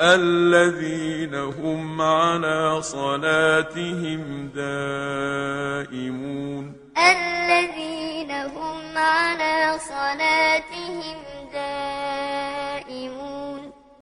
الذين هم على صلاتهم دائمون. الذين هم على صلاتهم دائمون